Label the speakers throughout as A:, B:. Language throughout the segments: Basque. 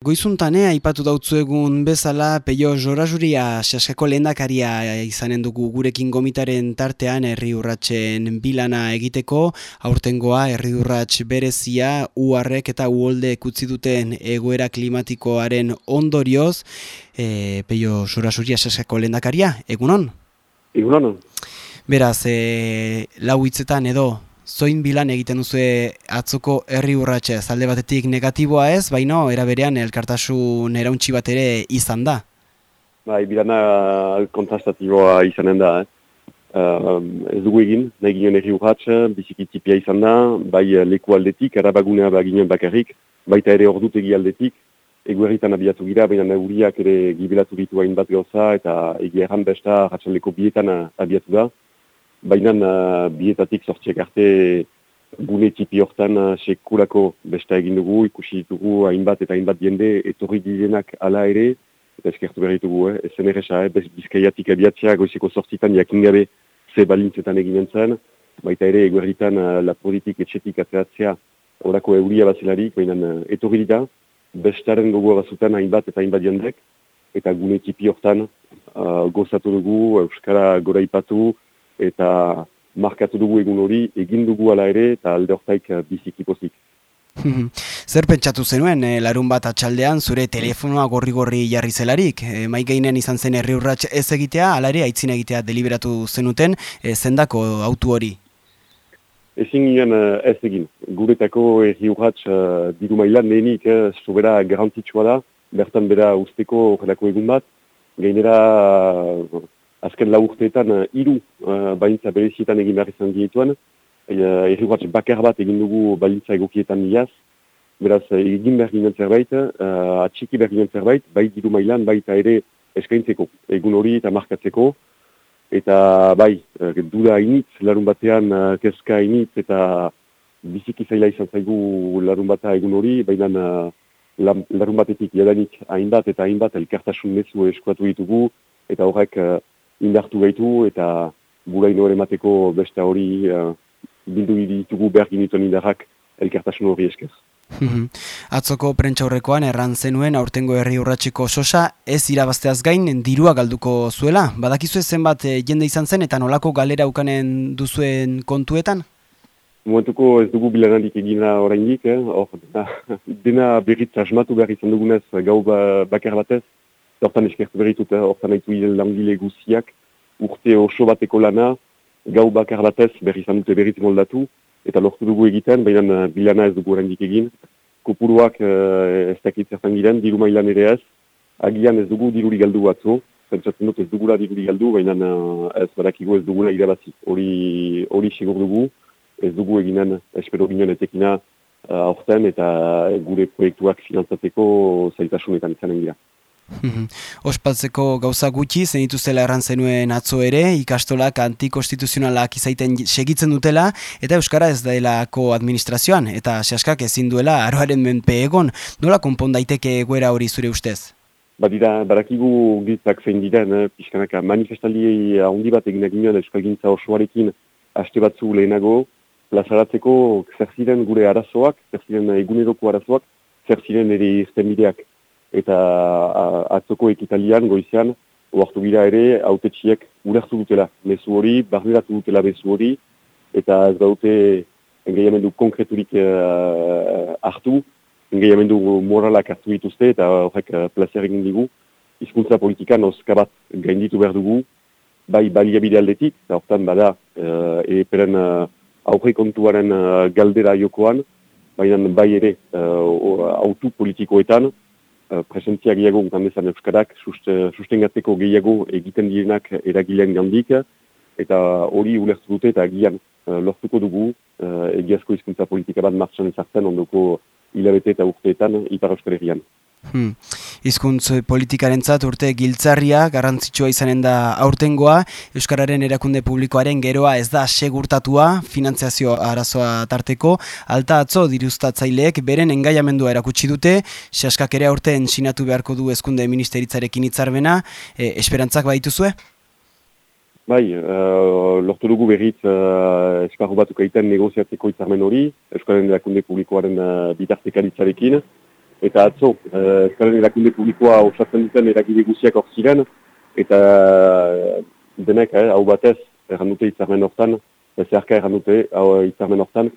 A: Goizuntane, aipatu dautzu egun bezala, peio jorazuria saskako lehendakaria izanen dugu gurekin gomitaren tartean herri urratxen bilana egiteko, aurtengoa herri urratx berezia, uarrek eta uolde kutzi duten egoera klimatikoaren ondorioz, e, peio jorazuria saskako lehendakaria, egunon?
B: Egunon.
A: Beraz, e, lau hitzetan edo, zoin bilan egiten duzu atzoko herri urratxe, zalde batetik negatiboa ez, baino eraberean elkartasun erauntxi bat ere izan da?
B: Bai, bilana kontrastatiboa izanen da, eh? Uh, ez dugu egin, nahi ginen herri urratxe, bizikitipia izan da, bai leku aldetik, arabagunea ba ginen bakarrik, baita ere ordutegi aldetik, egu herritan abiatu gira, baina neuriak ere gibelatu ditu hain bat gauza, eta egi erran besta ratxaleko bietan abiatu da baina uh, bietatik sortziak arte gune tipi hortan uh, sekulako besta egin dugu, ikusi ditugu hainbat eta hainbat jende etorri direnak ala ere, eta eskertu behar ditugu, eh? ezen erresa, eh? bizkaiatik abiatzea goizeko sortzitan jakin gabe ze balintzetan egin zen, baita ere eguerritan uh, la politik etxetik ateratzea orako euria bazelarik, baina uh, etorri dira, bestaren gogoa bazutan hainbat eta hainbat jendek, eta gune tipi hortan uh, gozatu dugu, Euskara gora ipatu, eta markatu dugu egun hori, egin dugu ala ere, eta alde hortaik eh, biziki pozik.
A: Zer pentsatu zenuen, eh, larun bat atxaldean, zure telefonoa gorri-gorri jarri zelarik, e, izan zen herri urratx ez egitea, ala ere, aitzin egitea deliberatu zenuten, e, zendako autu hori?
B: Ezin ginen ez egin. Guretako herri urratx uh, diru mailan lehenik, eh, sobera garantitxua da, bertan bera usteko horrelako egun bat, gainera azken lau urteetan uh, iru uh, balintza berezietan egin behar izan dietuan, uh, bakar bat egin dugu balintza egokietan diaz, beraz egin behar ginen zerbait, uh, atxiki behar ginen zerbait, bai diru mailan, baita ere eskaintzeko, egun hori eta markatzeko, eta bai, duda hainitz, larun batean kezka hainitz, eta biziki zaila izan zaigu larun bata egun hori, baina uh, larun batetik jadanik hainbat eta hainbat elkartasun mezu eskuatu ditugu, eta horrek indartu gaitu eta buraino ere mateko beste hori uh, bildu ditugu behar ginituen indarrak elkartasun hori esker.
A: Mhm. Atzoko prentxaurrekoan erran zenuen aurtengo herri urratxiko sosa ez irabazteaz gain dirua galduko zuela. Badakizu zenbat eh, jende izan zen eta nolako galera ukanen duzuen kontuetan?
B: Momentuko ez dugu bilanandik egina oraindik, eh? Or, dena, dena berriz asmatu behar izan dugunez gau ba, bakar batez, hortan eskertu berritut, eh, hortan haitu langile guziak, urte oso bateko lana, gau bakar batez berri izan dute berriz moldatu, eta lortu dugu egiten, baina uh, bilana ez dugu horrendik egin. Kopuruak uh, ez dakit zertan giren, diru mailan ere ez, agian ez dugu diruri galdu batzu, pentsatzen dut ez dugula diruri galdu, baina uh, ez badakigu ez dugula irabazi. Hori, hori sigur dugu, ez dugu eginen, espero ginen etekina aurten, eta gure proiektuak finantzateko zaitasunetan izanen
A: Mhm. Ospatzeko gauza gutxi, zenitu zela erran zenuen atzo ere, ikastolak antikonstituzionalak izaiten segitzen dutela, eta Euskara ez dailako administrazioan, eta sehaskak ezin duela aroaren menpe egon, nola konpon daiteke egoera hori zure ustez?
B: Badira, barakigu giltzak zein diren, eh, pixkanaka manifestaldi handi bat egin egin Euskal Gintza osoarekin haste batzu lehenago, plazaratzeko zer ziren gure arazoak, zer ziren eguneroko arazoak, zer ziren ere irten bideak eta atzoko ekitalian goizean oartu gira ere autetxiek ulertu dutela mezu hori, barneratu dutela mezu hori eta ez daute engaiamendu konkreturik uh, hartu, engaiamendu moralak hartu dituzte eta horrek uh, placer egin digu. Hizkuntza politikan oskabat gainditu behar dugu, bai baliabide aldetik, eta hortan bada uh, eperen uh, aurre kontuaren uh, galdera jokoan, baina bai ere uh, autu politikoetan, Eh, presentzia gehiago gutan bezan euskarak sustengatzeko gehiago egiten direnak eragilean gandik eta hori ulertu dute eta agian uh, lortuko dugu uh, egiazko izkuntza politika bat martxan ezartzen ondoko hilabete eta urteetan Ipar Euskal Herrian.
A: Hmm. Izkuntz politikaren zat urte giltzarria, garrantzitsua izanen da aurtengoa, Euskararen erakunde publikoaren geroa ez da segurtatua, finantziazio arazoa tarteko, alta atzo diruztatzaileek beren engaiamendua erakutsi dute, seaskak ere aurten sinatu beharko du ezkunde ministeritzarekin hitzarmena, e, esperantzak baituzue?
B: Bai, uh, lortu dugu berriz uh, eskarru batuk egiten negoziatzeko hitzarmen hori, Euskararen erakunde publikoaren uh, bitartekaritzarekin, eta atzo, ezkaren erakunde publikoa osatzen duten eragile guziak hor ziren, eta denek, hau batez, erran dute itzarmen hortan, zeharka erran dute, hau itzarmen hortan,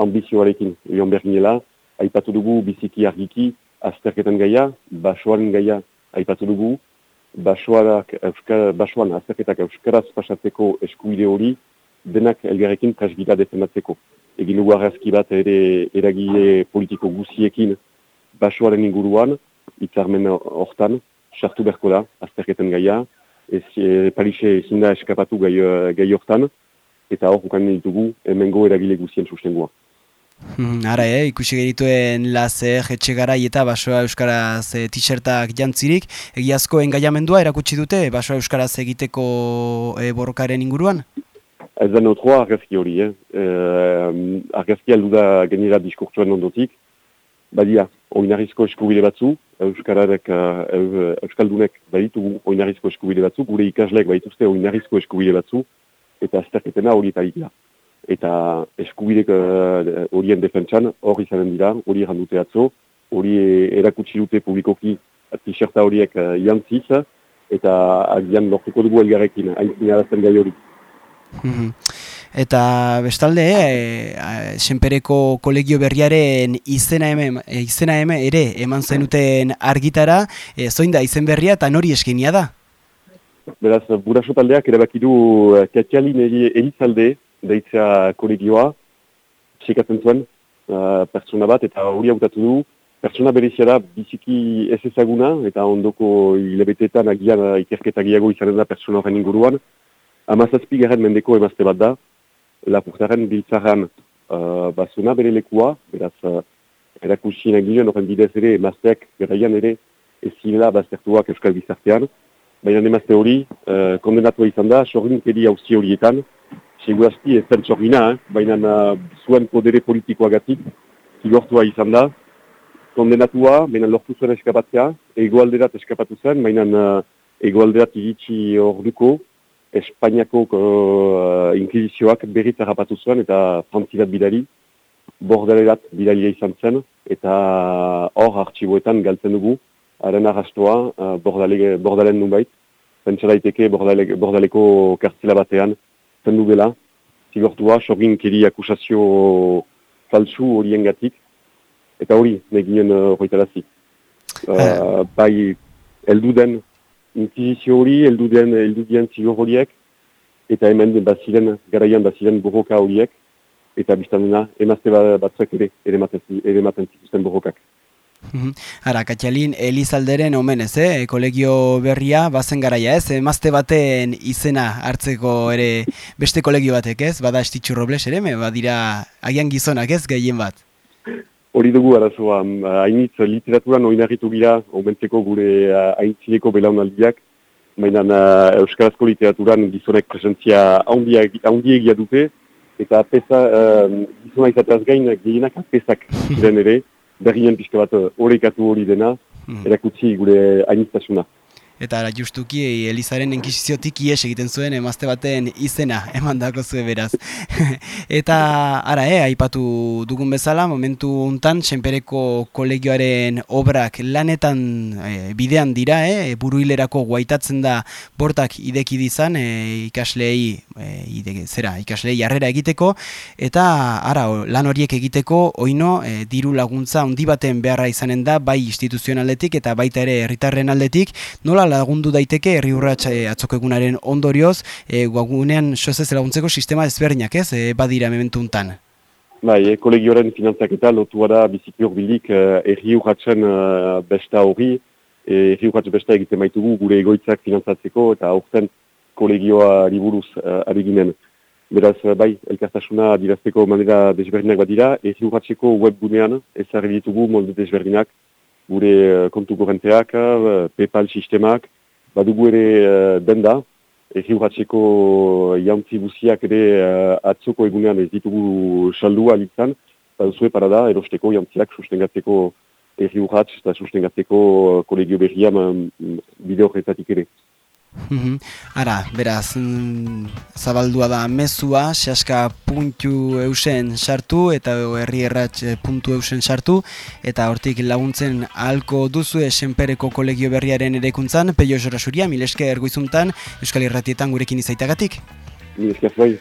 B: ambizioarekin, egon berginela, aipatu dugu biziki argiki, azterketan gaia, basoaren gaia aipatu dugu, basoanak, euskara, basoan azterketak euskaraz pasatzeko eskubide hori, denak elgarrekin presbila defendatzeko. Egin dugu bat ere eragile politiko guziekin basoaren inguruan, itzarmen hortan, sartu berko da, azterketan gaia, ez e, palixe ezin da eskapatu gai, gai hortan, eta hor ukan ditugu emengo eragile guzien sustengoa.
A: Hmm, ara, eh, ikusi gerituen lazer, etxegarai eta basoa euskaraz e, t-shirtak jantzirik, egiazko engaiamendua erakutsi dute basoa euskaraz egiteko e, borrokaren inguruan?
B: Ez da neutroa argazki hori, eh? E, argazki aldu da genera diskurtsoen ondotik, badia, oinarrizko eskubide batzu, euskararek, uh, euskaldunek baditugu oinarrizko eskubide batzu, gure ikasleek badituzte oinarrizko eskubide batzu, eta azterketena hori eta ikla eta eskubidek uh, horien defentsan hori izanen dira, hori dute atzo, hori erakutsi dute publikoki t-shirta horiek uh, jantziz, eta agian lortuko dugu elgarrekin, hain zinarazten gai hori.
A: Mhm. Eta bestalde, e, senpereko kolegio berriaren izena hemen, e, izena hemen ere eman zenuten argitara, e, zoin da izen berria eta nori eskinia da?
B: Beraz, buraso taldeak erabakidu Katialin erizalde, deitzea kolegioa, txekatzen zuen uh, pertsona bat, eta hori hautatu du, pertsona berezia da biziki ez ezaguna, eta ondoko hilabeteetan agian ikerketa gehiago izanen da pertsona horren inguruan. Amazazpi garen mendeko emazte bat da, lapurtaren biltzaran uh, basuna bere lekua, beraz, uh, erakusien egin horren bidez ere emazteak garaian ere ez zirela baztertuak euskal bizartean, baina emazte hori uh, kondenatua izan da, sorrin kedi hauzi horietan, segurazki ez zen txorgina, eh? baina uh, zuen podere politikoagatik zigortua izan da. Kondenatua, baina lortu zuen eskapatzea, egoalderat eskapatu zen, baina uh, egoalderat iritsi hor duko, Espainiako uh, inkizizioak berriz harrapatu zuen eta frantzilat bidari, bordalerat bidalia izan zen, eta hor artxiboetan galtzen dugu, haren arrastoa uh, bordale, bordalen nubait, pentsa daiteke bordale, bordaleko kartzela batean, zendu dela, zigortua, sorgin keri akusazio falsu horien gatik, eta hori, neginen uh, hoitarazi. Uh, bai, eldu den inkizizio hori, eldu den, eldu dien zigor horiek, eta hemen baziren, garaian baziren borroka horiek, eta biztan dena, emazte batzak ere, ere maten zituzten borrokak.
A: Mhm. Ara, Katxalin, Elizalderen omenez, eh? kolegio berria, bazen garaia ez, emazte baten izena hartzeko ere beste kolegio batek ez, bada estitxu robles ere, badira agian gizonak ez, gehien bat.
B: Hori dugu arazoa, hainitz literaturan oinarritu gira, omentzeko gure haintzileko belaunaldiak, baina Euskarazko literaturan gizonek presentzia haundiegia dute, eta pesa, uh, gizona izateaz gain, gehienak apezak ziren ere, berrien pixka bat eh, horrekatu hori dena, hmm. erakutsi gure ainistasuna.
A: Eta justuki Elizaren enkiziziotik ies egiten zuen emazte baten izena eman dako zuen beraz. eta ara, eh, aipatu dugun bezala, momentu untan, senpereko kolegioaren obrak lanetan eh, bidean dira, eh, buruilerako guaitatzen da bortak ideki dizan, eh, ikaslei, eh, zera, ikaslei jarrera egiteko, eta ara, lan horiek egiteko, oino, eh, diru laguntza handi baten beharra izanen da, bai instituzionaletik eta baita ere herritarren aldetik, nola lagundu daiteke herri urratsa e, egunaren ondorioz, e, guagunean soezez laguntzeko sistema ezberdinak ez, e, badira mementu untan.
B: Bai, e, kolegioaren finantzak eta lotu da biziki hor bilik e, erri urratxen besta hori, e, erri urratx besta egiten baitugu gure egoitzak finantzatzeko eta aurten kolegioa riburuz e, abiginen. Beraz, bai, elkartasuna dirazteko manera desberdinak badira, erri urratxeko webgunean ezarri ditugu molde desberdinak, gure uh, kontu gorenteak, uh, PayPal sistemak, badugu ere uh, denda, egi urratxeko jantzi buziak ere atzoko egunean ez ditugu saldua alitzen, baduzue parada erosteko jantziak sustengatzeko egi urratx eta sustengatzeko kolegio berriam um, bide horretatik ere.
A: Mhm. Ara, beraz, mm, zabaldua da mezua, sehaska puntu eusen sartu eta herri erratx eh, sartu eta hortik laguntzen halko duzu esenpereko kolegio berriaren erekuntzan, peio jora suria, mileske ergoizuntan, Euskal Irratietan gurekin izaitagatik.
B: Mileske bai.